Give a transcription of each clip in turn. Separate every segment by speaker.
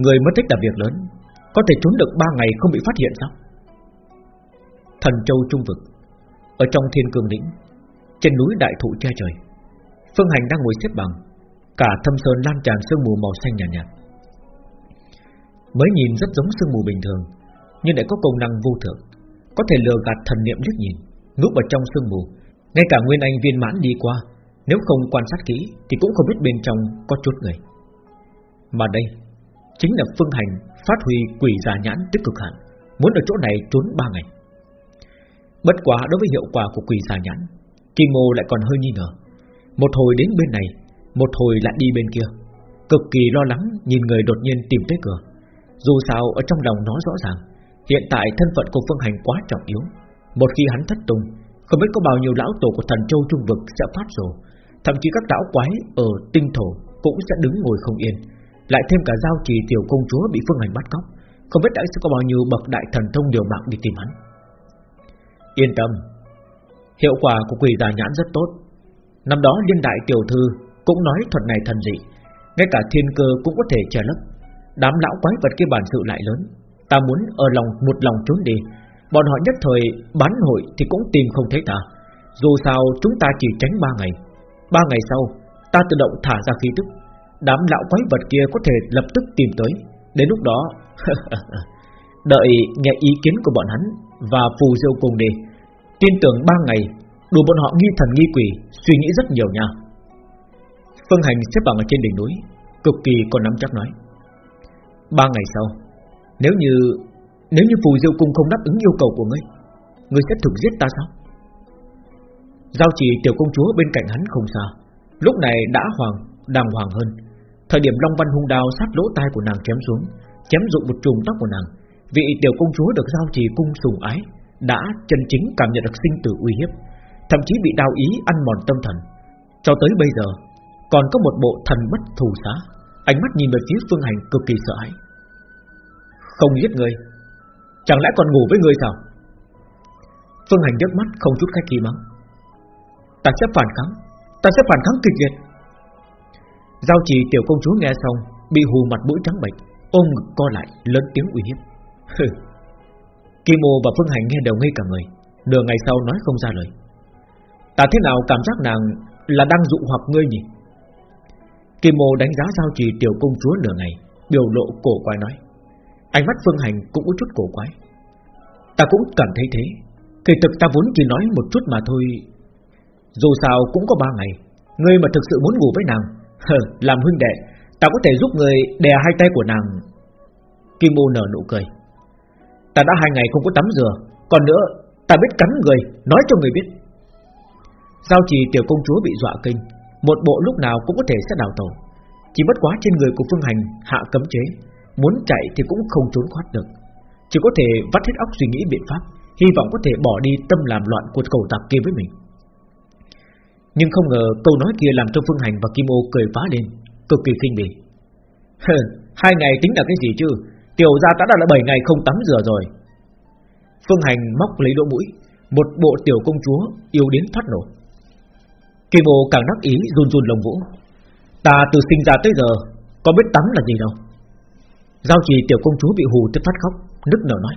Speaker 1: Người mất tích là việc lớn. Có thể trốn được 3 ngày không bị phát hiện sao? Thần Châu Trung Vực Ở trong thiên cương lĩnh Trên núi đại thụ che trời. Phương Hành đang ngồi xếp bằng Cả thâm sơn lan tràn sương mù màu xanh nhạt, nhạt. Mới nhìn rất giống sương mù bình thường Nhưng lại có công năng vô thượng Có thể lừa gạt thần niệm liếc nhìn Núp vào trong sương mù. Ngay cả Nguyên Anh viên mãn đi qua Nếu không quan sát kỹ Thì cũng không biết bên trong có chút người. Mà đây Chính là phương hành phát huy quỷ giả nhãn tích cực hạn Muốn ở chỗ này trốn ba ngày. Bất quá đối với hiệu quả của quỷ giả nhãn Kim Ngô lại còn hơi nghi ngờ. Một hồi đến bên này, Một hồi lại đi bên kia. Cực kỳ lo lắng nhìn người đột nhiên tìm tới cửa. Dù sao ở trong lòng nó rõ ràng, Hiện tại thân phận của Phương Hành quá trọng yếu. Một khi hắn thất tung, Không biết có bao nhiêu lão tổ của thần châu trung vực sẽ phát rồ, Thậm chí các lão quái ở tinh thổ Cũng sẽ đứng ngồi không yên. Lại thêm cả giao trì tiểu công chúa bị Phương Hành bắt cóc. Không biết đã sẽ có bao nhiêu bậc đại thần thông điều mạng đi tìm hắn. Yên tâm, Hiệu quả của quỷ già nhãn rất tốt. Năm đó liên đại tiểu thư Cũng nói thuật này thần dị, Ngay cả thiên cơ cũng có thể che lấp. Đám lão quái vật kia bản sự lại lớn. Ta muốn ở lòng, một lòng trốn đi. Bọn họ nhất thời bán hội Thì cũng tìm không thấy ta. Dù sao chúng ta chỉ tránh ba ngày. Ba ngày sau, ta tự động thả ra khí tức. Đám lão quái vật kia có thể lập tức tìm tới. Đến lúc đó, Đợi nghe ý kiến của bọn hắn Và phù diêu cùng đi, Tin tưởng ba ngày, Đủ bọn họ nghi thần nghi quỷ, Suy nghĩ rất nhiều nha. Phương Hành xếp bằng ở trên đỉnh núi, Cực kỳ còn nắm chắc nói. Ba ngày sau, Nếu như Nếu như phù diêu cung không đáp ứng yêu cầu của ngươi Ngươi sẽ thực giết ta sao? Giao chỉ tiểu công chúa bên cạnh hắn không xa, Lúc này đã hoàng, Đàng hoàng hơn. Thời điểm Long Văn hung đao sát lỗ tai của nàng chém xuống, Chém dụng một chùm tóc của nàng, Vị tiểu công chúa được giao trì cung sùng ái, Đã chân chính cảm nhận được sinh tử uy hiếp, Thậm chí bị đau ý ăn mòn tâm thần. Cho tới bây giờ, Còn có một bộ thần bất thù xá, Ánh mắt nhìn về phía Phương Hành cực kỳ sợ hãi. Không giết người, Chẳng lẽ còn ngủ với người sao? Phương Hành nhấc mắt không chút khách khí mắng. Ta sẽ phản kháng, Ta sẽ phản kháng kịch liệt. Giao trì tiểu công chúa nghe xong, Bị hù mặt mũi trắng bệch, Ôm ngực co lại, lớn tiếng uy hiếp. Kim ô và Phương Hành nghe đầu ngây cả người, Nửa ngày sau nói không ra lời. Ta thế nào cảm giác nàng Là đang dụ hoặc ngươi nhỉ? Kim ô đánh giá giao trì tiểu công chúa nửa ngày, Biểu lộ cổ quái nói. Ánh mắt Phương Hành cũng có chút cổ quái. Ta cũng cảm thấy thế, Kỳ thực ta vốn chỉ nói một chút mà thôi. Dù sao cũng có ba ngày, Ngươi mà thực sự muốn ngủ với nàng làm huynh đệ, Ta có thể giúp người đè hai tay của nàng. Kim ô nở nụ cười. Ta đã hai ngày không có tắm rửa, Còn nữa, ta biết cắn người, Nói cho người biết. Giao trì tiểu công chúa bị dọa kinh, Một bộ lúc nào cũng có thể sẽ đào tẩu. Chỉ bất quá trên người của Phương Hành hạ cấm chế, Muốn chạy thì cũng không trốn thoát được. Chỉ có thể vắt hết óc suy nghĩ biện pháp, Hy vọng có thể bỏ đi tâm làm loạn của cầu tạp kia với mình. Nhưng không ngờ câu nói kia làm cho Phương Hành và Kim Ô cười phá lên, Cực kỳ kinh bỉ. Hai ngày tính là cái gì chứ? Tiểu gia ta đã là 7 ngày không tắm rửa rồi. Phương Hành móc lấy lỗ mũi, Một bộ tiểu công chúa yêu đến thoát nổ. Kim Ô càng đắc ý run run lồng vũ. Ta từ sinh ra tới giờ, Có biết tắm là gì đâu. Giao trì tiểu công chúa bị hù tới phát khóc, Nức nở nói.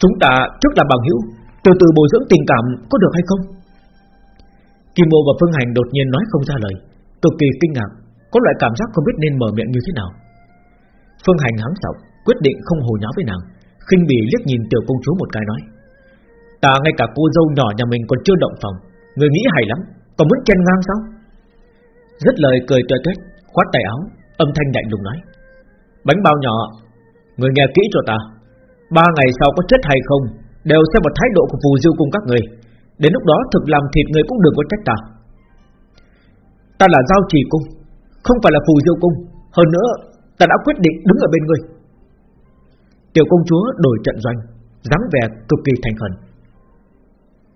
Speaker 1: Chúng ta trước là bằng hữu, Từ từ bồi dưỡng tình cảm có được hay không? Kim Ô và Phương Hành đột nhiên nói không ra lời. Cực kỳ kinh ngạc, Có loại cảm giác không biết nên mở miệng như thế nào. Phương Hành hắng giọng, Quyết định không hồ nháo với nàng, khinh bỉ liếc nhìn tiểu công chúa một cái nói, Ta ngay cả cô dâu nhỏ nhà mình còn chưa động phòng, Người nghĩ hay lắm, Còn muốn chen ngang sao? Rất lời cười tuệ tuyết Khoát tay áo, Âm thanh lạnh lùng nói, Bánh bao nhỏ, Người nghe kỹ cho ta, Ba ngày sau có chết hay không, Đều xem một thái độ của phù diêu cùng các người. Đến lúc đó thực làm thịt người cũng đừng có trách ta. Ta là giao trì cung, Không phải là phù diêu cung. Hơn nữa, ta đã quyết định đứng ở bên ngươi. Tiểu công chúa đổi trận doanh, dáng vẻ cực kỳ thành khẩn.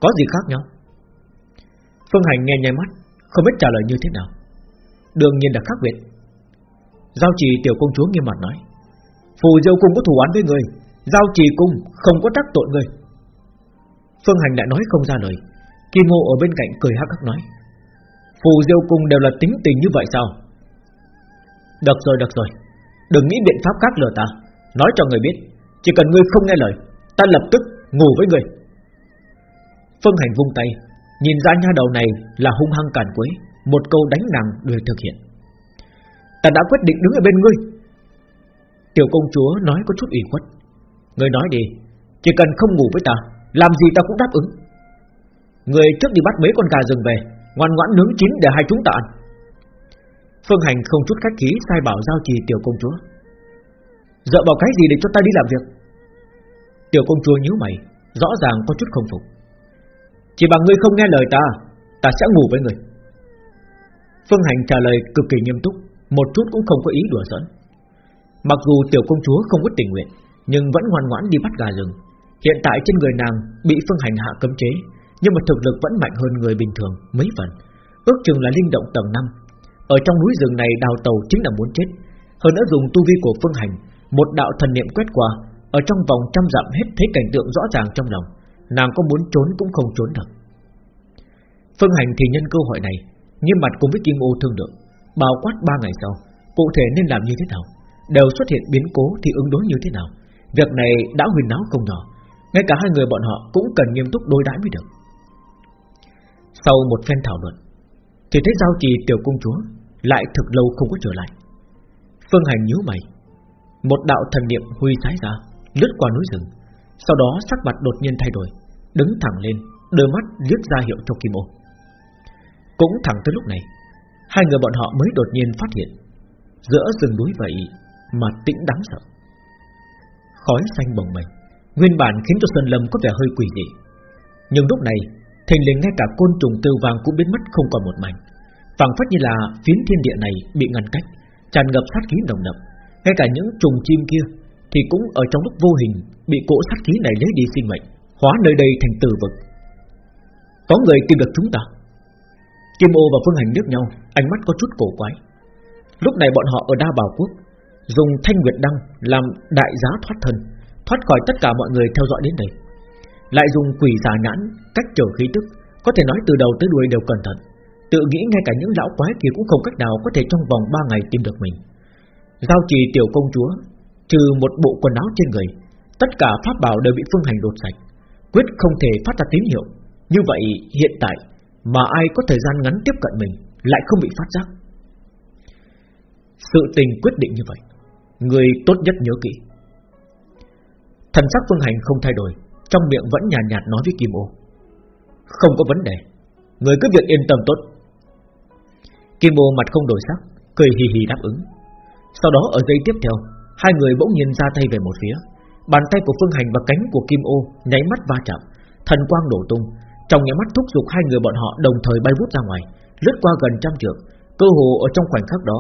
Speaker 1: Có gì khác nhau? Phương Hành nghe nhai mắt, Không biết trả lời như thế nào. Đương nhiên là khác biệt. Giao trì tiểu công chúa nghiêm mặt nói, Phù diêu cung có thủ án với người Giao trì cung không có tác tội người Phương Hành đã nói không ra lời. Kim Ngô ở bên cạnh cười hắc hắc nói, Phù diêu cung đều là tính tình như vậy sao? Được rồi được rồi. Đừng nghĩ biện pháp khác lừa ta. Nói cho người biết, Chỉ cần ngươi không nghe lời, Ta lập tức ngủ với ngươi. Phương Hành vung tay, Nhìn ra nha đầu này là hung hăng càn quấy, Một câu đánh nàng đuổi thực hiện. Ta đã quyết định đứng ở bên ngươi. Tiểu công chúa nói có chút ủy khuất. Ngươi nói đi, Chỉ cần không ngủ với ta làm gì ta cũng đáp ứng. Người trước đi bắt mấy con gà rừng về, Ngoan ngoãn nướng chín để hai chúng ta ăn. Phương Hành không chút khách khí sai bảo giao trì tiểu công chúa. Dợ vào cái gì để cho ta đi làm việc? Tiểu công chúa nhíu mày, Rõ ràng có chút không phục. Chỉ bằng ngươi không nghe lời ta Ta sẽ ngủ với ngươi. Phương Hành trả lời cực kỳ nghiêm túc, Một chút cũng không có ý đùa giỡn. Mặc dù tiểu công chúa không có tình nguyện, Nhưng vẫn ngoan ngoãn đi bắt gà rừng. Hiện tại trên người nàng bị Phương Hành hạ cấm chế, Nhưng mà thực lực vẫn mạnh hơn người bình thường mấy phần. Ước chừng là linh động tầng 5 Ở trong núi rừng này đào tàu chính là muốn chết. Hơn nữa dùng tu vi của Phương Hành, Một đạo thần niệm quét qua, Ở trong vòng trăm dặm hết thấy cảnh tượng rõ ràng trong lòng, Nàng có muốn trốn cũng không trốn được. Phương Hành thì nhân cơ hội này, Nghiêm mặt cùng với Kim Ô thương lượng, Bao quát ba ngày sau, Cụ thể nên làm như thế nào, Đều xuất hiện biến cố thì ứng đối như thế nào. Việc này đã huyền náo không nhỏ ngay cả hai người bọn họ cũng cần nghiêm túc đối đãi mới được. Sau một phen thảo luận, Thì thấy giao trì tiểu công chúa Lại thực lâu không có trở lại. Phương Hành nhíu mày, Một đạo thần niệm huy sái ra, Lướt qua núi rừng, Sau đó sắc mặt đột nhiên thay đổi, Đứng thẳng lên, Đôi mắt liếc ra hiệu cho Kim Ô. Cũng thẳng tới lúc này, Hai người bọn họ mới đột nhiên phát hiện, Giữa rừng núi vậy Mà tĩnh đáng sợ. Khói xanh bồng bềnh Nguyên bản khiến cho Sơn Lâm có vẻ hơi quỷ dị. Nhưng lúc này, Thình lình ngay cả côn trùng tiêu vàng cũng biến mất không còn một mảnh. Phảng phất như là phiến thiên địa này bị ngăn cách, tràn ngập sát khí nồng đậm. Ngay cả những trùng chim kia thì cũng ở trong lúc vô hình bị cỗ sát khí này lấy đi sinh mệnh, hóa nơi đây thành tử vực. Có người tìm được chúng ta. Kim ô và Phương Hành liếc nhau, Ánh mắt có chút cổ quái. Lúc này bọn họ ở Đa Bảo Quốc, Dùng thanh nguyệt đăng làm đại giá thoát thân. Thoát khỏi tất cả mọi người theo dõi đến đây. Lại dùng quỷ giả nhãn, Cách trở khí tức, Có thể nói từ đầu tới đuôi đều cẩn thận. Tự nghĩ ngay cả những lão quái kia cũng không cách nào Có thể trong vòng 3 ngày tìm được mình. Giao trì tiểu công chúa, Trừ một bộ quần áo trên người, Tất cả pháp bảo đều bị phương hành đột sạch, Quyết không thể phát ra tín hiệu. Như vậy, hiện tại Mà ai có thời gian ngắn tiếp cận mình Lại không bị phát giác. Sự tình quyết định như vậy, Người tốt nhất nhớ kỹ. Thần sắc phương hành không thay đổi Trong miệng vẫn nhàn nhạt, nhạt nói với Kim ô. Không có vấn đề Người cứ việc yên tâm tốt. Kim ô mặt không đổi sắc Cười hì hì đáp ứng. Sau đó ở giây tiếp theo Hai người bỗng nhiên ra tay về một phía. Bàn tay của Phương Hành và cánh của Kim ô Nháy mắt va chạm Thần quang đổ tung. Trong nháy mắt thúc giục hai người bọn họ đồng thời bay vút ra ngoài Lướt qua gần trăm trượng. Cơ hồ ở trong khoảnh khắc đó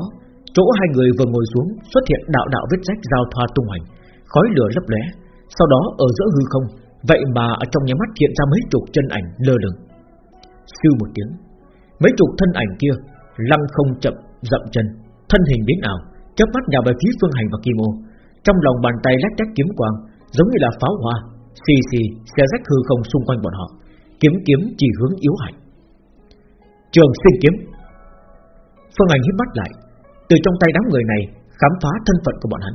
Speaker 1: Chỗ hai người vừa ngồi xuống xuất hiện đạo đạo vết rách giao thoa tung hành Khói lửa lấp lóe sau đó ở giữa hư không, Vậy mà ở trong nhà mắt hiện ra mấy chục chân ảnh lơ lửng. Siêu một tiếng, Mấy chục thân ảnh kia Lăng không chậm, dậm chân, Thân hình biến ảo, chớp mắt nhào về phía phương hành và kim ô. Trong lòng bàn tay lách tách kiếm quang, Giống như là pháo hoa, Xì xì xe rách hư không xung quanh bọn họ. Kiếm kiếm chỉ hướng yếu hại. Trường sinh kiếm. Phương hành hít mắt lại, từ trong tay đám người này khám phá thân phận của bọn hắn.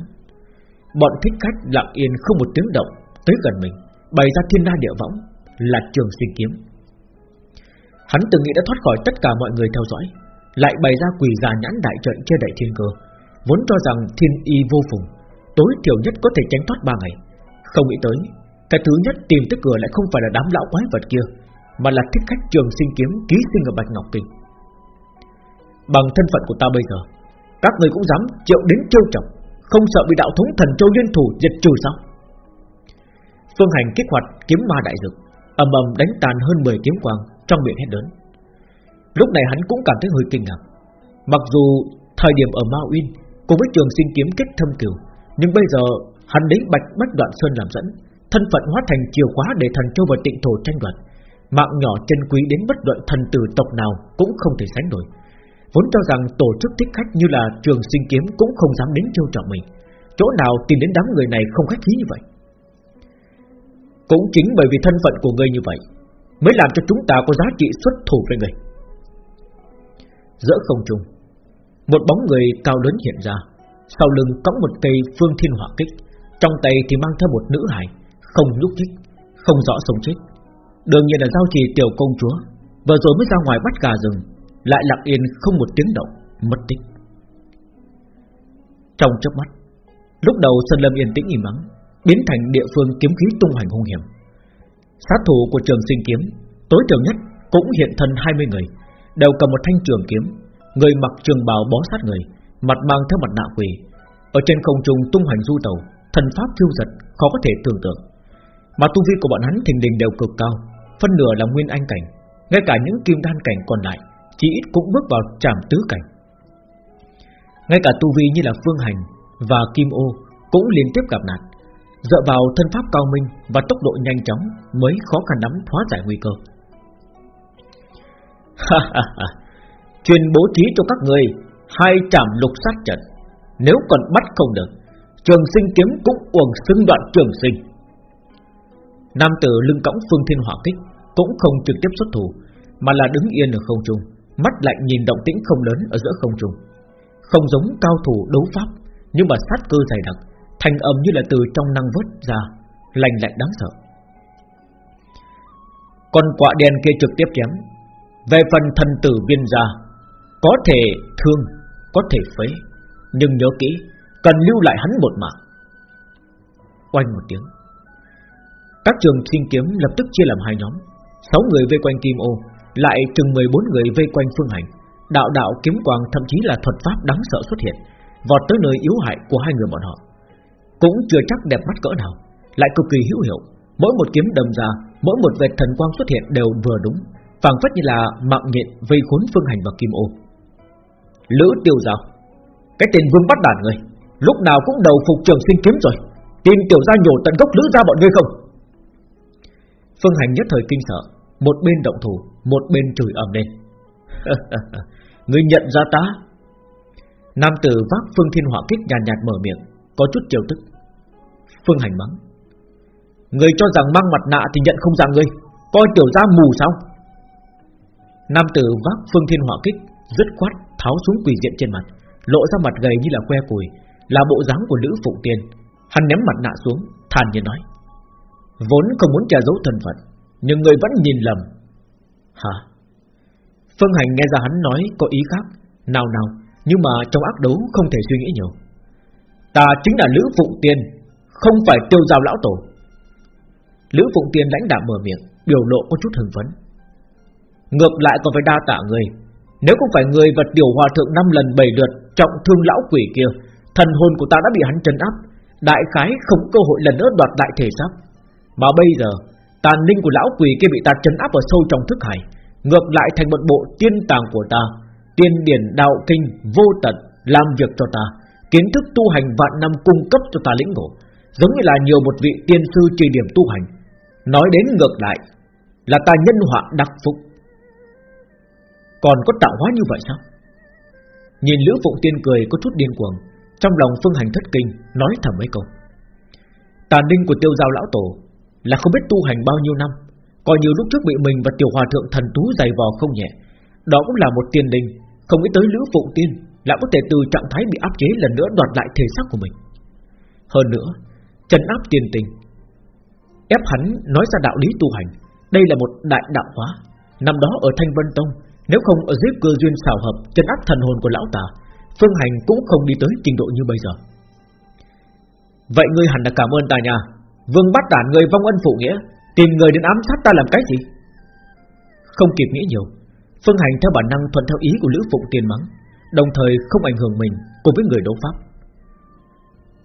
Speaker 1: Bọn thích khách lặng yên không một tiếng động tới gần mình, bày ra thiên la địa võng là trường sinh kiếm. Hắn từng nghĩ đã thoát khỏi tất cả mọi người theo dõi, lại bày ra quỷ già nhãn đại trận che đậy thiên cơ, vốn cho rằng thiên y vô phùng, tối thiểu nhất có thể tránh thoát ba ngày, không nghĩ tới cái thứ nhất tìm tới cửa lại không phải là đám lão quái vật kia, mà là thích khách trường sinh kiếm ký sinh ở Bạch Ngọc Kinh. Bằng thân phận của ta bây giờ, các người cũng dám triệu đến trêu chọc không sợ bị đạo thống thần châu liên thủ diệt trừ sao? Phương hành kích hoạt kiếm ma đại dược, ầm ầm đánh tàn hơn 10 kiếm quang Trong miệng hét lớn. Lúc này hắn cũng cảm thấy hơi kinh ngạc. Mặc dù thời điểm ở Ma Uyên Cùng với trường sinh kiếm kết thâm kiều, Nhưng bây giờ hắn lấy bạch bách đoạn sơn làm dẫn, Thân phận hóa thành chiều khóa để thần châu và tịnh thổ tranh đoạt, Mạng nhỏ chân quý đến bất luận thần tử tộc nào Cũng không thể sánh nổi. Vốn cho rằng tổ chức thích khách như là trường sinh kiếm Cũng không dám đến trêu trọng mình. Chỗ nào tìm đến đám người này không khách khí như vậy? Cũng chính bởi vì thân phận của ngươi như vậy, Mới làm cho chúng ta có giá trị xuất thủ với ngươi. Giữa không trung, Một bóng người cao lớn hiện ra, Sau lưng cõng một cây phương thiên hỏa kích, Trong tay thì mang theo một nữ hài, Không nhúc nhích, Không rõ sống chết. Đương nhiên là giao trì tiểu công chúa, Vừa rồi mới ra ngoài bắt gà rừng lại lặng yên không một tiếng động, Mất tích. Trong chớp mắt, Lúc đầu Sơn Lâm yên tĩnh im mắng Biến thành địa phương kiếm khí tung hoành hung hiểm. Sát thủ của trường sinh kiếm, Tối thiểu nhất cũng hiện thân 20 người, Đều cầm một thanh trường kiếm. Người mặc trường bào bó sát người, Mặt mang theo mặt nạ quỷ Ở trên không trung tung hoành du tàu Thần pháp thiêu giật khó có thể tưởng tượng. Mà tu vi của bọn hắn thình lình đều cực cao, Phân nửa là nguyên anh cảnh, Ngay cả những kim đan cảnh còn lại chỉ ít cũng bước vào trạm tứ cảnh. Ngay cả tu vi như là Phương Hành Và Kim Ô Cũng liên tiếp gặp nạn, Dựa vào thân pháp cao minh Và tốc độ nhanh chóng Mới khó khăn lắm thoát giải nguy cơ. Truyền bố trí cho các người Hai trạm lục sát trận, Nếu còn bắt không được, Trường sinh kiếm cũng uổng xưng đoạn trường sinh. Nam tử lưng cõng phương thiên hỏa kích Cũng không trực tiếp xuất thủ, Mà là đứng yên ở không trung. Mắt lạnh nhìn động tĩnh không lớn ở giữa không trung. Không giống cao thủ đấu pháp, Nhưng mà sát cơ dày đặc Thành âm như là từ trong năng vớt ra, Lành lạnh đáng sợ. Còn quả đèn kia trực tiếp chém. Về phần thần tử viên gia, Có thể thương, Có thể phế, Nhưng nhớ kỹ, Cần lưu lại hắn một mạng. Oanh một tiếng. Các trường sinh kiếm lập tức chia làm hai nhóm. Sáu người vây quanh Kim Ô lại chừng 14 người vây quanh Phương Hành. Đạo đạo kiếm quang thậm chí là thuật pháp đáng sợ xuất hiện, Vọt tới nơi yếu hại của hai người bọn họ. Cũng chưa chắc đẹp mắt cỡ nào, Lại cực kỳ hữu hiệu. Mỗi một kiếm đâm ra, Mỗi một vệt thần quang xuất hiện đều vừa đúng, phảng phất như là mạng nhện vây khốn Phương Hành và Kim Ô. Lữ tiêu giao, Cái tên vương bắt đản người, Lúc nào cũng đầu phục trường sinh kiếm rồi, Tìm tiểu gia nhổ tận gốc lữ ra bọn ngươi không? Phương Hành nhất thời kinh sợ một bên động thủ Một bên chửi ầm lên. Ngươi nhận ra ta? Nam tử vác Phương Thiên Hỏa Kích nhàn nhạt, nhạt mở miệng Có chút chiều tức Phương Hành mắng. Người cho rằng mang mặt nạ thì nhận không ra ngươi Coi tiểu gia mù sao? Nam tử vác Phương Thiên Hỏa Kích Dứt khoát tháo xuống quỳ diện trên mặt Lộ ra mặt gầy như là que củi Là bộ dáng của Lữ Phụng Tiên. Hắn ném mặt nạ xuống thản nhiên nói. Vốn không muốn che giấu thân phận nhưng người vẫn nhìn lầm. Hả? Phương Hành nghe ra hắn nói có ý khác. Nào nào, Nhưng mà trong ác đấu không thể suy nghĩ nhiều. Ta chính là Lữ Phụng Tiên, Không phải tiêu giao lão tổ. Lữ Phụng Tiên lãnh đạo mở miệng, Biểu lộ có chút hưng phấn. Ngược lại còn phải đa tạ người. Nếu không phải người vật điều hòa thượng năm lần bảy lượt Trọng thương lão quỷ kia, Thần hồn của ta đã bị hắn trấn áp. Đại khái không cơ hội lần nữa đoạt đại thể xác. Mà bây giờ Tàn linh của lão quỷ kia bị ta trấn áp ở sâu trong thức hải. Ngược lại thành một bộ tiên tàng của ta. Tiên điển đạo kinh vô tận Làm việc cho ta. Kiến thức tu hành vạn năm cung cấp cho ta lĩnh ngộ. Giống như là nhiều một vị tiên sư trì điểm tu hành. Nói đến ngược lại, Là ta nhân họa đặc phúc. Còn có tạo hóa như vậy sao? Nhìn Lữ Phụng Tiên cười có chút điên cuồng, Trong lòng phương hành thất kinh, Nói thầm mấy câu. Tàn linh của tiêu giao lão tổ là không biết tu hành bao nhiêu năm Coi như lúc trước bị mình và tiểu hòa thượng thần tú dày vò không nhẹ. Đó cũng là một tiền đình, Không nghĩ tới Lữ Phụng Tiên Lại có thể từ trạng thái bị áp chế lần nữa đoạt lại thể xác của mình. Hơn nữa Trần áp tiền tình Ép hắn nói ra đạo lý tu hành Đây là một đại đạo hóa. Năm đó ở Thanh Vân Tông Nếu không ở dưới cơ duyên xào hợp Trần áp thần hồn của lão tà Phương Hành cũng không đi tới trình độ như bây giờ. Vậy ngươi hẳn là cảm ơn ta nha. Vương bắt đản người vong ân phụ nghĩa, Tìm người đến ám sát ta làm cái gì? Không kịp nghĩ nhiều, Phương Hành theo bản năng thuận theo ý của Lữ Phụng tiền mắng, Đồng thời không ảnh hưởng mình Cùng với người đấu pháp.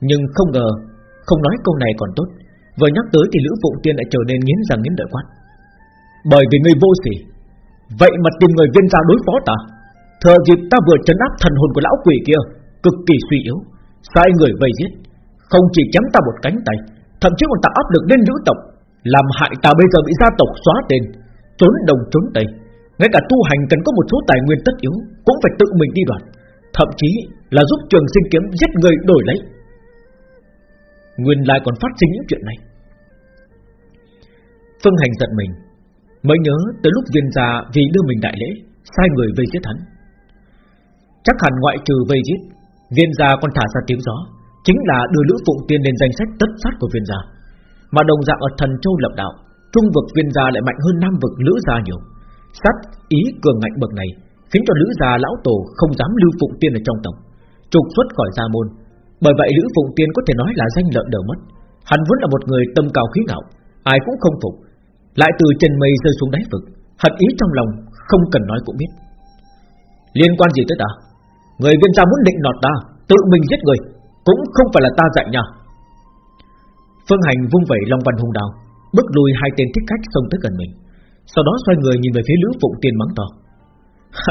Speaker 1: Nhưng không ngờ, Không nói câu này còn tốt, Vừa nhắc tới thì Lữ Phụng Tiên lại trở nên nghiến răng nghiến lợi quát. Bởi vì người vô sỉ, Vậy mà tìm người viên gia đối phó ta Thừa dịp ta vừa trấn áp thần hồn của lão quỷ kia, Cực kỳ suy yếu, Sai người vây giết, Không chỉ chém ta một cánh tay Thậm chí còn tạo áp lực lên nữ tộc, Làm hại ta bây giờ bị gia tộc xóa tên, Trốn đồng trốn tây. Ngay cả tu hành cần có một số tài nguyên tất yếu, Cũng phải tự mình đi đoạt, Thậm chí là giúp trường sinh kiếm giết người đổi lấy. Nguyên lai còn phát sinh những chuyện này. Phương Hành giận mình, Mới nhớ tới lúc viên gia vì đưa mình đại lễ, Sai người vây giết hắn. Chắc hẳn ngoại trừ vây giết, Viên gia còn thả ra tiếng gió. Chính là đưa Lữ Phụng Tiên lên danh sách tất sát của viên gia. Mà đồng dạng ở thần châu lập đạo, Trung vực viên gia lại mạnh hơn nam vực lữ gia nhiều. Sát ý cường ngạnh bậc này Khiến cho lữ gia lão tổ không dám lưu Phụng Tiên ở trong tộc, Trục xuất khỏi gia môn. Bởi vậy Lữ Phụng Tiên có thể nói là danh lợn đầu mất. Hắn vốn là một người tâm cao khí ngạo, Ai cũng không phục. Lại từ trên mây rơi xuống đáy vực, Hận ý trong lòng không cần nói cũng biết. Liên quan gì tới ta? Người viên gia muốn định nọt ta, Tự mình giết người. Cũng không phải là ta dạy nha Phương Hành vung vẩy Long Văn hung đào Bước lùi hai tên thích khách xông tới gần mình. Sau đó xoay người nhìn về phía Lữ Phụng Tiên mắng to.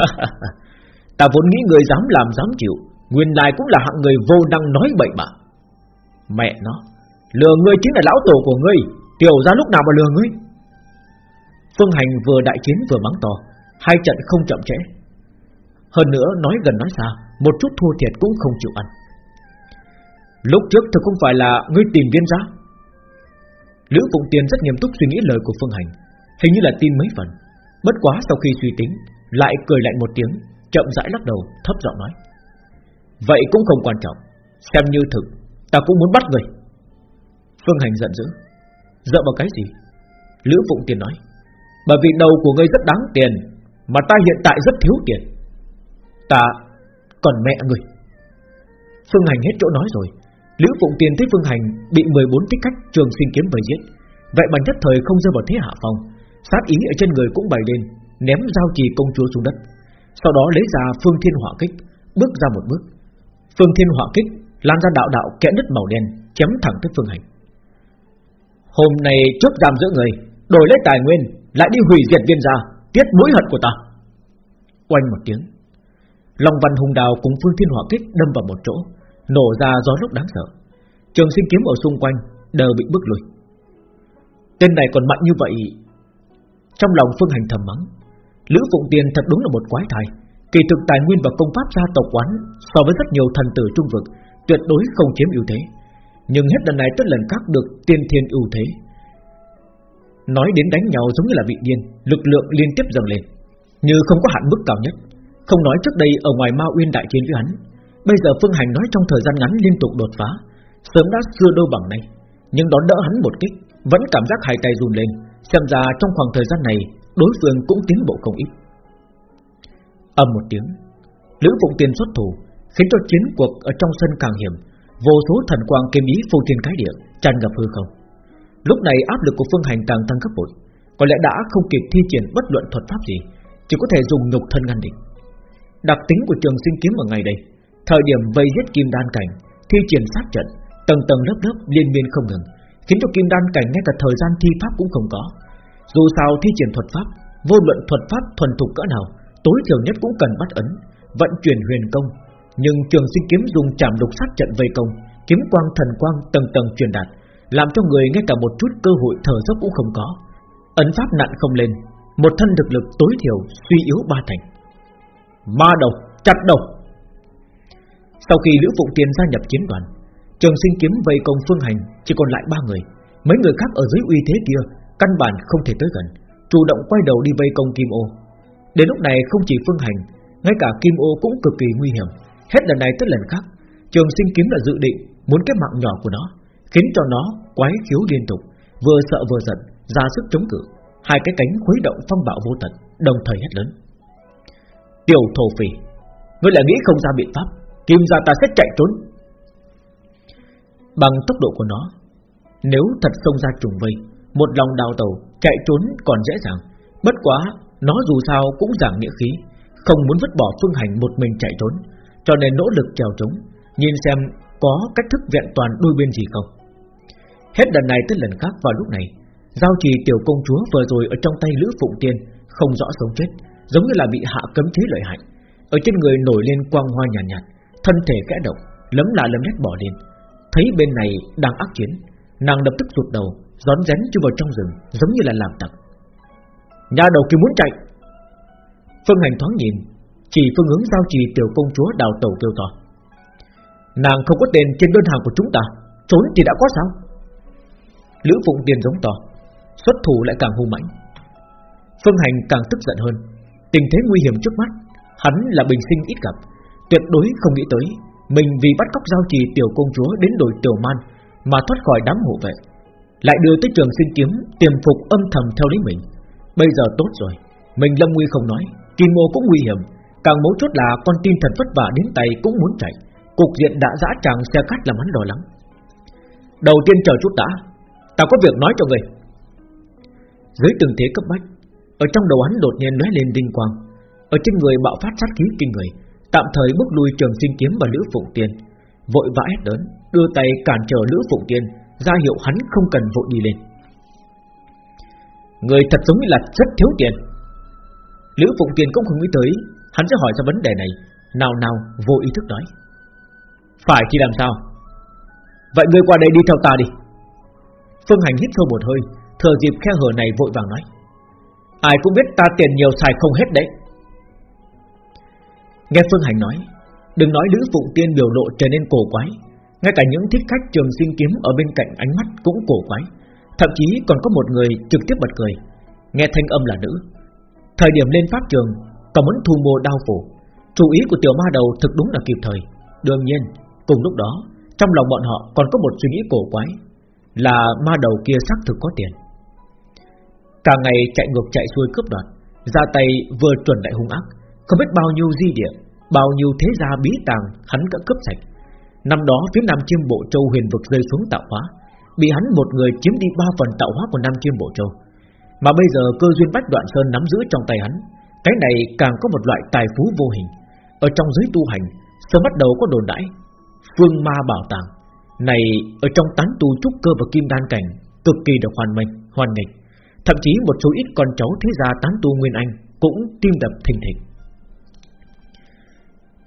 Speaker 1: Ta vốn nghĩ người dám làm dám chịu, Nguyên lai cũng là hạng người vô năng nói bậy mà. Mẹ nó, Lừa ngươi chính là lão tổ của ngươi, Tiểu ra lúc nào mà lừa ngươi? Phương Hành vừa đại chiến vừa mắng to, Hai trận không chậm trễ. Hơn nữa nói gần nói xa, Một chút thua thiệt cũng không chịu ăn. Lúc trước thực không phải là Ngươi tìm viên giá. Lữ Phụng Tiên rất nghiêm túc suy nghĩ lời của Phương Hành. Hình như là tin mấy phần. Bất quá sau khi suy tính, Lại cười lạnh một tiếng, Chậm rãi lắc đầu, thấp giọng nói. Vậy cũng không quan trọng. Xem như thực, Ta cũng muốn bắt người. Phương Hành giận dữ. Dợ vào cái gì? Lữ Phụng Tiên nói. Bởi vì đầu của ngươi rất đáng tiền, Mà ta hiện tại rất thiếu tiền. Ta còn mẹ người Phương Hành hết chỗ nói rồi Lữ Phụng Tiên thấy Phương Hành Bị 14 tích cách trường sinh kiếm vây giết. Vậy mà nhất thời không rơi vào thế hạ phòng, Sát ý ở trên người cũng bày lên Ném giao trì công chúa xuống đất. Sau đó lấy ra phương thiên hỏa kích Bước ra một bước. Phương thiên hỏa kích lan ra đạo đạo kẽ đất màu đen Chém thẳng tới Phương Hành. Hôm nay trước giam giữ người Đổi lấy tài nguyên Lại đi hủy diệt viên gia Tiết mối hận của ta. Quanh một tiếng Long văn hùng đào cùng phương thiên hỏa kích đâm vào một chỗ. Nổ ra gió lúc đáng sợ. Trường sinh kiếm ở xung quanh Đều bị bức lùi. Tên này còn mạnh như vậy, Trong lòng phương hành thầm mắng, Lữ Phụng Tiên thật đúng là một quái thai. Kỳ thực tài nguyên và công pháp gia tộc quán So với rất nhiều thần tử trung vực, Tuyệt đối không chiếm ưu thế. Nhưng hết lần này tới lần khác được tiên thiên ưu thế. Nói đến đánh nhau giống như là bị điên, Lực lượng liên tiếp dâng lên. Như không có hạn mức cao nhất. Không nói trước đây ở ngoài Ma Uyên đại chiến với hắn Bây giờ Phương Hành nói trong thời gian ngắn liên tục đột phá, Sớm đã xưa đôi bằng này Nhưng đón đỡ hắn một kích, Vẫn cảm giác hai tay run lên. Xem ra trong khoảng thời gian này, Đối phương cũng tiến bộ không ít. Âm một tiếng, Lữ Phụng Tiên xuất thủ, Khiến cho chiến cuộc ở trong sân càng hiểm. Vô số thần quang kiếm ý phô thiên cái địa, tràn ngập hư không. Lúc này áp lực của Phương Hành càng tăng gấp bội. Có lẽ đã không kịp thi triển bất luận thuật pháp gì, Chỉ có thể dùng nhục thân ngăn địch. Đặc tính của trường sinh kiếm ở ngày đây Thời điểm vây giết kim đan cảnh Thi triển sát trận Tầng tầng lớp lớp liên miên không ngừng Khiến cho kim đan cảnh ngay cả thời gian thi pháp cũng không có. Dù sao thi triển thuật pháp Vô luận thuật pháp thuần thục cỡ nào Tối thiểu nhất cũng cần bắt ấn Vận chuyển huyền công. Nhưng trường sinh kiếm dùng chạm đục sát trận vây công Kiếm quang thần quang tầng tầng truyền đạt Làm cho người ngay cả một chút cơ hội thở dốc cũng không có. Ấn pháp nặng không lên Một thân thực lực tối thiểu suy yếu ba thành. Ma đầu, chặt đầu sau khi Lữ Phụng Tiên gia nhập chiến đoàn, Trường sinh kiếm vây công phương hành, Chỉ còn lại ba người. Mấy người khác ở dưới uy thế kia, Căn bản không thể tới gần, Chủ động quay đầu đi vây công Kim Ô. Đến lúc này không chỉ phương hành, Ngay cả Kim Ô cũng cực kỳ nguy hiểm. Hết lần này tới lần khác, Trường sinh kiếm đã dự định muốn cái mạng nhỏ của nó, Khiến cho nó quái khiếu liên tục, Vừa sợ vừa giận, ra sức chống cự. Hai cái cánh khuấy động phong bạo vô tận, Đồng thời hét lớn. Tiểu thổ phỉ, Ngươi lại nghĩ không ra biện pháp. Kim gia ta sẽ chạy trốn. Bằng tốc độ của nó Nếu thật xông ra trùng vây Một lòng đào tàu chạy trốn còn dễ dàng. Bất quá Nó dù sao cũng giảng nghĩa khí Không muốn vứt bỏ phương hành một mình chạy trốn Cho nên nỗ lực trèo trống Nhìn xem có cách thức vẹn toàn đôi bên gì không. Hết lần này tới lần khác vào lúc này Giao trì tiểu công chúa vừa rồi Ở trong tay Lữ Phụng Tiên Không rõ sống chết Giống như là bị hạ cấm chế lợi hại. Ở trên người nổi lên quang hoa nhàn nhạt, nhạt. Thân thể kẽ động, Lấm lạ lấm lét bỏ lên. Thấy bên này đang ác chiến, Nàng lập tức rụt đầu, rón rén chui vào trong rừng, Giống như là làm tặc. Nhà đầu kia muốn chạy. Phương hành thoáng nhìn, Chỉ phương hướng giao trì tiểu công chúa đào tàu kêu to. Nàng không có tên trên đơn hàng của chúng ta, Trốn thì đã có sao? Lữ Phụng Tiền giống to, Xuất thủ lại càng hung mãnh. Phương Hành càng tức giận hơn, Tình thế nguy hiểm trước mắt, Hắn là bình sinh ít gặp. Tuyệt đối không nghĩ tới, Mình vì bắt cóc giao trì tiểu công chúa đến đổi tiểu man Mà thoát khỏi đám hộ vệ, Lại đưa tới trường sinh kiếm Tiềm phục âm thầm theo lý mình. Bây giờ tốt rồi, Mình lâm nguy không nói, Kim mô cũng nguy hiểm, Càng mấu chốt là con tin thật vất vả đến tay cũng muốn chạy. Cục diện đã dã tràng xe cát làm hắn lo lắng. Đầu tiên chờ chút đã, Ta có việc nói cho người Dưới từng thế cấp bách, Ở trong đầu hắn đột nhiên lóe lên đinh quang, Ở trên người bạo phát sát khí kinh người Tạm thời bước lui trường sinh kiếm và Lữ Phụng Tiên. Vội vã hét lớn, Đưa tay cản trở Lữ Phụng Tiên, ra hiệu hắn không cần vội đi lên. Người thật giống như là rất thiếu tiền. Lữ Phụng Tiên cũng không nghĩ tới, Hắn sẽ hỏi ra vấn đề này, Nào nào vô ý thức nói. Phải thì làm sao? Vậy ngươi qua đây đi theo ta đi. Phương Hành hít sâu một hơi Thừa dịp khe hở này vội vàng nói. Ai cũng biết ta tiền nhiều xài không hết đấy. Nghe Phương Hành nói, Đừng nói Lữ Phụng Tiên biểu lộ trở nên cổ quái, Ngay cả những thích khách trường sinh kiếm Ở bên cạnh ánh mắt cũng cổ quái, Thậm chí còn có một người trực tiếp bật cười. Nghe thanh âm là nữ. Thời điểm lên pháp trường, Còn muốn thu mua đao phủ. Chủ ý của tiểu ma đầu thực đúng là kịp thời. Đương nhiên, cùng lúc đó, Trong lòng bọn họ còn có một suy nghĩ cổ quái, Là ma đầu kia xác thực có tiền. Cả ngày chạy ngược chạy xuôi cướp đoạt, Ra tay vừa chuẩn đại hung ác không biết bao nhiêu di địa Bao nhiêu thế gia bí tàng hắn đã cướp sạch Năm đó phía Nam Chiêm Bộ Châu huyền vực rơi xuống tạo hóa Bị hắn một người chiếm đi ba phần tạo hóa của Nam Chiêm Bộ Châu. Mà bây giờ cơ duyên bách đoạn sơn nắm giữ trong tay hắn Cái này càng có một loại tài phú vô hình. Ở trong giới tu hành Sớm bắt đầu có đồn đãi Phương ma bảo tàng. Này ở trong tán tu trúc cơ và kim đan cảnh Cực kỳ được hoàn mệnh, hoàn nghịch. Thậm chí một số ít con cháu thế gia tán tu Nguyên Anh Cũng tim đập thình thịch.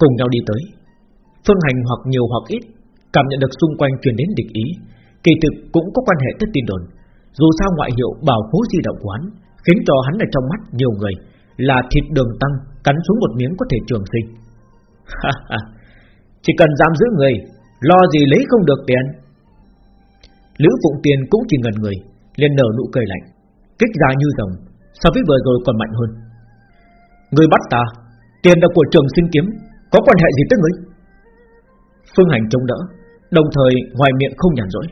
Speaker 1: Cùng nhau đi tới. Phương hành hoặc nhiều hoặc ít Cảm nhận được xung quanh truyền đến địch ý. Kỳ thực cũng có quan hệ tới tin đồn. Dù sao ngoại hiệu bảo phú di động quán Khiến cho hắn ở trong mắt nhiều người Là thịt đường tăng Cắn xuống một miếng có thể trường sinh. Chỉ cần giam giữ người, Lo gì lấy không được tiền. Lữ Phụng Tiền cũng chỉ ngần người, liền nở nụ cười lạnh, Kích ra như rồng, So với vừa rồi còn mạnh hơn. Người bắt ta, Tiền là của trường sinh kiếm có quan hệ gì tới ngươi? Phương Hành chống đỡ, Đồng thời ngoài miệng không nhàn rỗi.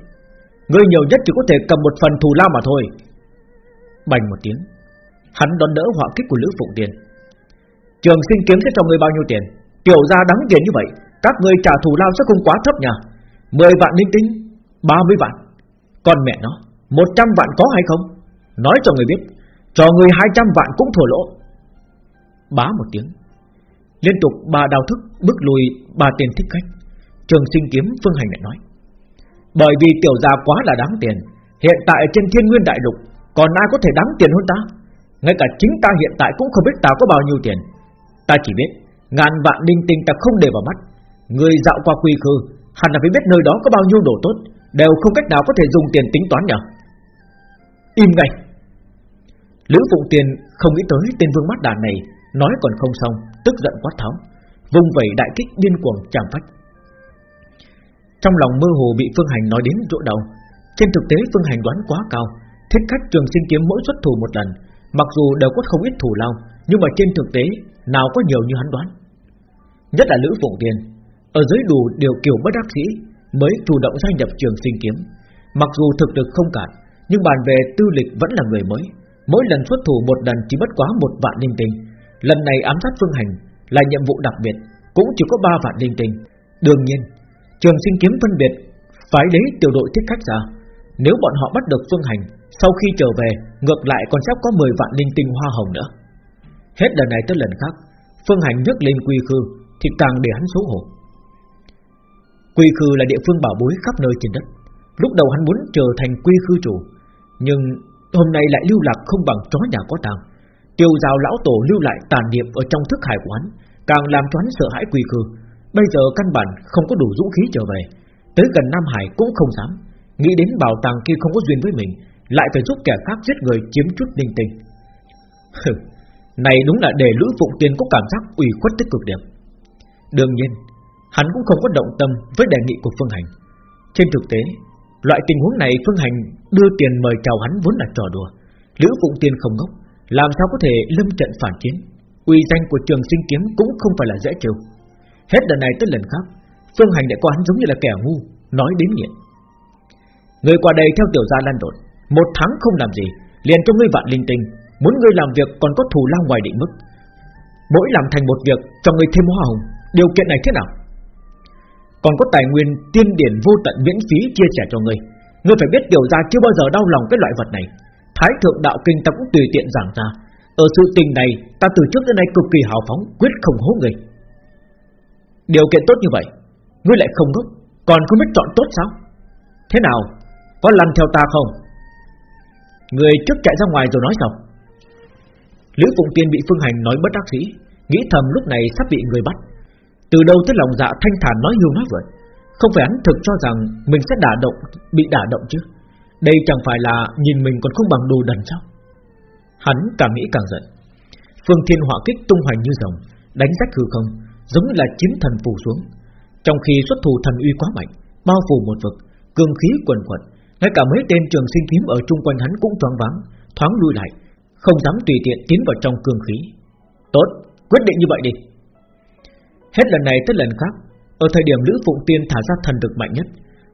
Speaker 1: Ngươi nhiều nhất chỉ có thể cầm một phần thù lao mà thôi. Bành một tiếng, Hắn đón đỡ họa kích của Lữ Phụng Tiền. Trường sinh kiếm sẽ cho ngươi bao nhiêu tiền? Tiểu ra đáng tiền như vậy, Các ngươi trả thù lao sẽ không quá thấp nhỉ 10 vạn linh tinh 30 vạn. Còn mẹ nó 100 vạn có hay không? Nói cho người biết, Cho người 200 vạn cũng thua lỗ. Bá một tiếng Liên tục ba đào thức, bước lùi ba tiền thích khách. Trường sinh kiếm Phương Hành lại nói, Bởi vì tiểu gia quá là đáng tiền, Hiện tại trên thiên nguyên đại lục, Còn ai có thể đáng tiền hơn ta? Ngay cả chính ta hiện tại cũng không biết ta có bao nhiêu tiền. Ta chỉ biết, Ngàn vạn linh tinh ta không để vào mắt. Người dạo qua quy khư, Hẳn là phải biết nơi đó có bao nhiêu đồ tốt, Đều không cách nào có thể dùng tiền tính toán nhỉ Im ngay. Lữ Phụng Tiền không nghĩ tới tên vương mắt đàn này, Nói còn không xong. Tức giận quát tháo, Vùng vẩy đại kích điên cuồng chạm phách. Trong lòng mơ hồ bị Phương Hành nói đến chỗ đầu, Trên thực tế Phương Hành đoán quá cao, Thiết khách trường sinh kiếm mỗi xuất thủ một lần, Mặc dù đều có không ít thủ lao, Nhưng mà trên thực tế, Nào có nhiều như hắn đoán. Nhất là Lữ Phụng Tiền, Ở dưới đủ điều kiểu bất đắc dĩ, Mới chủ động gia nhập trường sinh kiếm. Mặc dù thực lực không cạn, Nhưng bàn về tư lịch vẫn là người mới, Mỗi lần xuất thủ một lần chỉ bất quá một vạn linh tinh Lần này ám sát phương hành Là nhiệm vụ đặc biệt, Cũng chỉ có ba vạn linh tinh. Đương nhiên, Trường sinh kiếm phân biệt phải lấy tiểu đội thiết khách ra. Nếu bọn họ bắt được phương hành, Sau khi trở về, Ngược lại còn sắp có 10 vạn linh tinh hoa hồng nữa. Hết lần này tới lần khác, Phương hành nhấc lên quy khư Thì càng để hắn xấu hổ. Quy khư là địa phương bảo bối khắp nơi trên đất. Lúc đầu hắn muốn trở thành quy khư chủ, Nhưng hôm nay lại lưu lạc không bằng chó nhà có tàng. Tiêu giao lão tổ lưu lại tàn niệm ở trong thức hải quán, Càng làm cho hắn sợ hãi quy khư. Bây giờ căn bản không có đủ dũng khí trở về. Tới gần Nam Hải cũng không dám. Nghĩ đến bảo tàng kia không có duyên với mình, Lại phải giúp kẻ khác giết người chiếm chút linh tinh. Này đúng là để Lữ Phụng Tiên có cảm giác ủy khuất tích cực điểm. Đương nhiên, Hắn cũng không có động tâm với đề nghị của Phương Hành. Trên thực tế, Loại tình huống này Phương Hành đưa tiền mời chào hắn vốn là trò đùa. Lữ Phụng Tiên không ngốc làm sao có thể lâm trận phản chiến? Uy danh của trường sinh kiếm cũng không phải là dễ chịu. Hết lần này tới lần khác, Phương Hành lại có giống như là kẻ ngu, Nói đến nghiện. Người qua đây theo tiểu gia lan đột, Một tháng không làm gì, Liền cho ngươi vạn linh tinh, Muốn ngươi làm việc còn có thù lao ngoài định mức. Mỗi làm thành một việc, cho ngươi thêm hoa hồng, Điều kiện này thế nào? Còn có tài nguyên tiên điển vô tận miễn phí chia sẻ cho ngươi. Ngươi phải biết tiểu gia chưa bao giờ đau lòng cái loại vật này. Thái thượng đạo kinh ta cũng tùy tiện giảng ra. Ở sự tình này, ta từ trước đến nay cực kỳ hào phóng, Quyết không hố người. Điều kiện tốt như vậy, Ngươi lại không ngốc Còn không biết chọn tốt sao? Thế nào, Có lăn theo ta không? Người trước chạy ra ngoài rồi nói sao? Lữ Phụng Tiên bị Phương Hành nói bất đắc dĩ, Nghĩ thầm lúc này sắp bị người bắt. Từ đâu tới lòng dạ thanh thản nói hưu nói vượt, Không phải hắn thực cho rằng Mình sẽ đả động, Bị đả động chứ? Đây chẳng phải là nhìn mình còn không bằng đồ đần sao Hắn càng nghĩ càng giận. Phương Thiên hỏa kích tung hoành như rồng Đánh rách hư không Giống như là chiến thần phủ xuống. Trong khi xuất thủ thần uy quá mạnh Bao phủ một vực Cương khí quần quật Ngay cả mấy tên trường sinh kiếm ở chung quanh hắn cũng choáng váng Thoáng lui lại Không dám tùy tiện tiến vào trong cương khí. Tốt, quyết định như vậy đi. Hết lần này tới lần khác Ở thời điểm Lữ Phụng Tiên thả ra thần lực mạnh nhất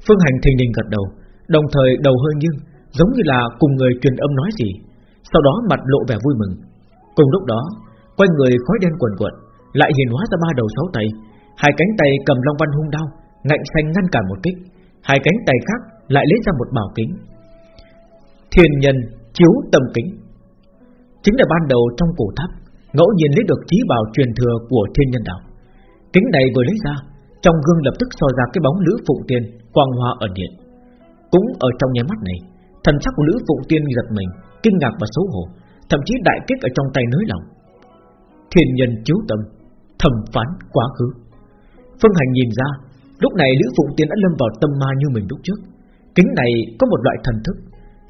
Speaker 1: Phương Hành thình lình gật đầu Đồng thời đầu hơi nghiêng Giống như là cùng người truyền âm nói gì Sau đó mặt lộ vẻ vui mừng Cùng lúc đó Quanh người khói đen quần quật lại hiện hóa ra ba đầu sáu tay, hai cánh tay cầm long văn hung đao, ngạnh xanh ngăn cản một kích, hai cánh tay khác lại lấy ra một bảo kính. Thiên nhân chiếu tâm kính, chính là ban đầu trong cổ tháp ngẫu nhiên lấy được trí bảo truyền thừa của thiên nhân đạo. Kính này vừa lấy ra, trong gương lập tức soi ra cái bóng lữ phụng tiên quang hoa ẩn hiện. Cũng ở trong nháy mắt này, thần sắc của lữ phụng tiên giật mình, kinh ngạc và xấu hổ, thậm chí đại kích ở trong tay nới lòng. Thiên nhân chiếu tâm thẩm phán quá khứ. Phương Hành nhìn ra, lúc này Lữ Phụng Tiên đã lâm vào tâm ma như mình lúc trước. Kính này có một loại thần thức,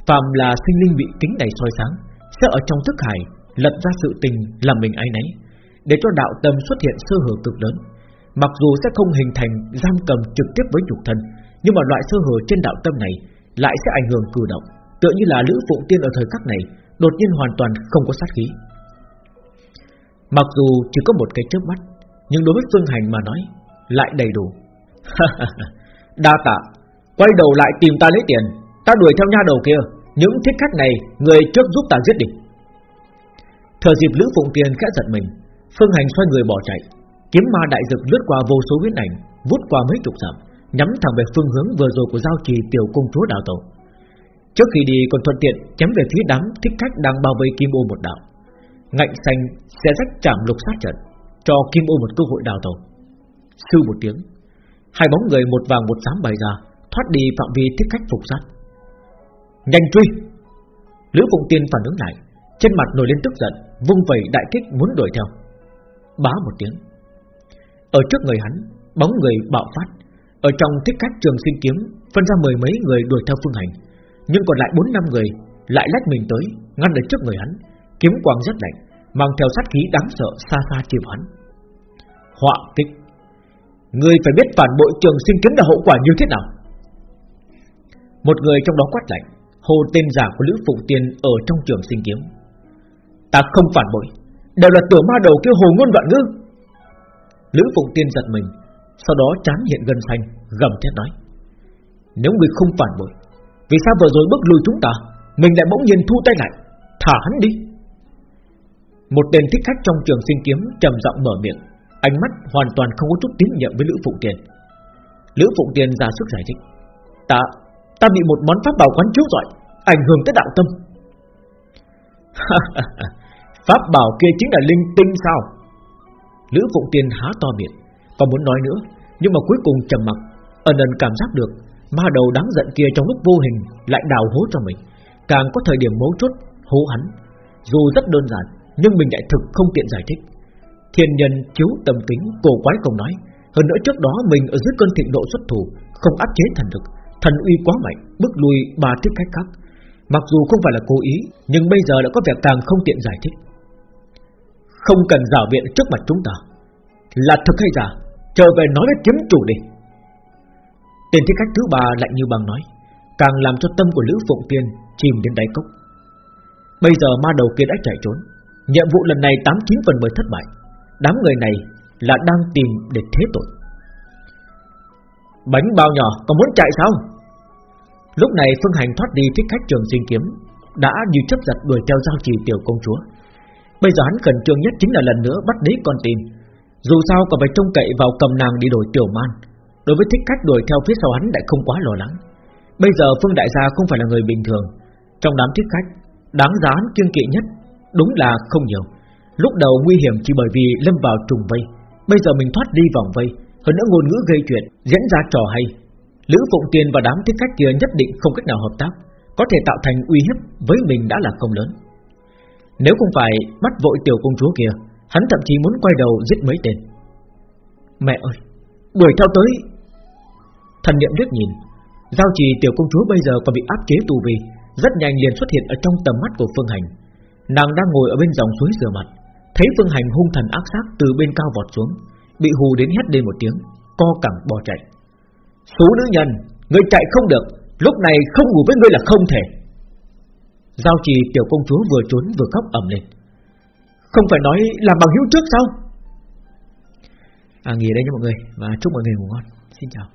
Speaker 1: phàm là sinh linh bị kính này soi sáng, sẽ ở trong thức hải lật ra sự tình làm mình ai nấy, để cho đạo tâm xuất hiện sơ hở cực lớn. Mặc dù sẽ không hình thành giam cầm trực tiếp với nhục thân, nhưng mà loại sơ hở trên đạo tâm này lại sẽ ảnh hưởng cử động, tựa như là Lữ Phụng Tiên ở thời khắc này đột nhiên hoàn toàn không có sát khí. Mặc dù chỉ có một cái chớp mắt Nhưng đối với Phương Hành mà nói Lại đầy đủ. Đa tạ Quay đầu lại tìm ta lấy tiền Ta đuổi theo nha đầu kia Những thích khách này Người trước giúp ta giết đi Thời dịp Lữ Phụng tiên khẽ giật mình Phương Hành xoay người bỏ chạy Kiếm ma đại dực lướt qua vô số huyết ảnh Vút qua mấy chục dặm. Nhắm thẳng về phương hướng vừa rồi của giao trì tiểu công chúa đào tổ Trước khi đi còn thuận tiện chém về phía đám thích khách đang bao vây kim ô một đạo. Ngạnh xanh sẽ rách chạm lục sát trận, Cho Kim Ô một cơ hội đào tẩu. Sư một tiếng, Hai bóng người một vàng một xám bày ra, Thoát đi phạm vi thích khách phục sát. Nhanh truy! Lữ Phụng Tiên phản ứng lại, Trên mặt nổi lên tức giận, Vung vẩy đại kích muốn đuổi theo. Bá một tiếng, Ở trước người hắn, Bóng người bạo phát. Ở trong thích khách trường sinh kiếm, Phân ra mười mấy người đuổi theo phương hành. Nhưng còn lại bốn năm người Lại lách mình tới, Ngăn ở trước người hắn. Kiếm quang rất lạnh, Mang theo sát khí đáng sợ xa xa chiều hắn. Họa kích. Người phải biết phản bội trường sinh kiếm là hậu quả như thế nào. Một người trong đó quát lạnh Hồ tên giả của Lữ Phụng Tiên Ở trong trường sinh kiếm. Ta không phản bội, Đều là tử ma đầu kêu hồ ngôn đoạn ngư Lữ Phụng Tiên giật mình sau đó chán hiện gần xanh Gầm thét nói Nếu người không phản bội Vì sao vừa rồi bước lùi chúng ta Mình lại bỗng nhiên thu tay lại Thả hắn đi một tên thích khách trong trường sinh kiếm trầm giọng mở miệng, ánh mắt hoàn toàn không có chút tín nhiệm với Lữ Phụng Tiền. Lữ Phụng Tiền ra sức giải thích, ta, ta bị một món pháp bảo quán chiếu rọi, ảnh hưởng tới đạo tâm. pháp bảo kia chính là linh tinh sao? Lữ Phụng Tiền há to miệng, còn muốn nói nữa, nhưng mà cuối cùng trầm mặc, ẩn ẩn cảm giác được ma đầu đáng giận kia trong lúc vô hình lại đào hố cho mình, càng có thời điểm mấu chốt hố hắn, dù rất đơn giản nhưng mình lại thực không tiện giải thích. Thiên nhân chiếu tâm tính Cổ quái công nói. Hơn nữa trước đó mình ở dưới cơn thịnh độ xuất thủ Không áp chế thần lực Thần uy quá mạnh Bước lui ba tiếp khách khác. Mặc dù không phải là cố ý Nhưng bây giờ đã có vẻ càng không tiện giải thích. Không cần giả viện trước mặt chúng ta. Là thực hay giả? Trở về nói với kiếm chủ đi. Tên thích khách thứ ba lạnh như bằng nói, Càng làm cho tâm của Lữ Phụng Tiên Chìm đến đáy cốc. Bây giờ ma đầu kia đã chạy trốn, Nhiệm vụ lần này 89 phần mới thất bại. Đám người này là đang tìm để thế tội. Bánh bao nhỏ còn muốn chạy sao? Lúc này Phương Hành thoát đi thích khách trường sinh kiếm, Đã như chấp giật đuổi theo giao trì tiểu công chúa. Bây giờ hắn khẩn trương nhất chính là lần nữa bắt lấy con tin. Dù sao còn phải trông cậy vào cầm nàng đi đổi tiểu man. Đối với thích khách đuổi theo phía sau hắn lại không quá lo lắng. Bây giờ Phương Đại Gia không phải là người bình thường. Trong đám thích khách, Đáng giá hắn kiêng kỵ nhất Đúng là không nhiều. Lúc đầu nguy hiểm chỉ bởi vì lâm vào trùng vây. Bây giờ mình thoát đi vòng vây, Hơn nữa ngôn ngữ gây chuyện, Diễn ra trò hay. Lữ Phụng Tiền và đám thích khách kia nhất định không cách nào hợp tác, Có thể tạo thành uy hiếp với mình đã là không lớn. Nếu không phải bắt vội tiểu công chúa kia Hắn thậm chí muốn quay đầu giết mấy tên. Mẹ ơi, Đuổi theo tới. Thần niệm liếc nhìn, Giao trì tiểu công chúa bây giờ còn bị áp chế tù vi Rất nhanh liền xuất hiện ở trong tầm mắt của Phương Hành. Nàng đang ngồi ở bên dòng suối rửa mặt, Thấy Phương Hành hung thần ác sát từ bên cao vọt xuống, Bị hù đến hét lên một tiếng, Co cẳng bò chạy. Số nữ nhân Người chạy không được, Lúc này không ngủ với ngươi là không thể. Giao trì tiểu công chúa vừa trốn vừa khóc ẩm lên. Không phải nói làm bằng hữu trước sao? À nghỉ đây nha mọi người, Và chúc mọi người ngủ ngon. Xin chào.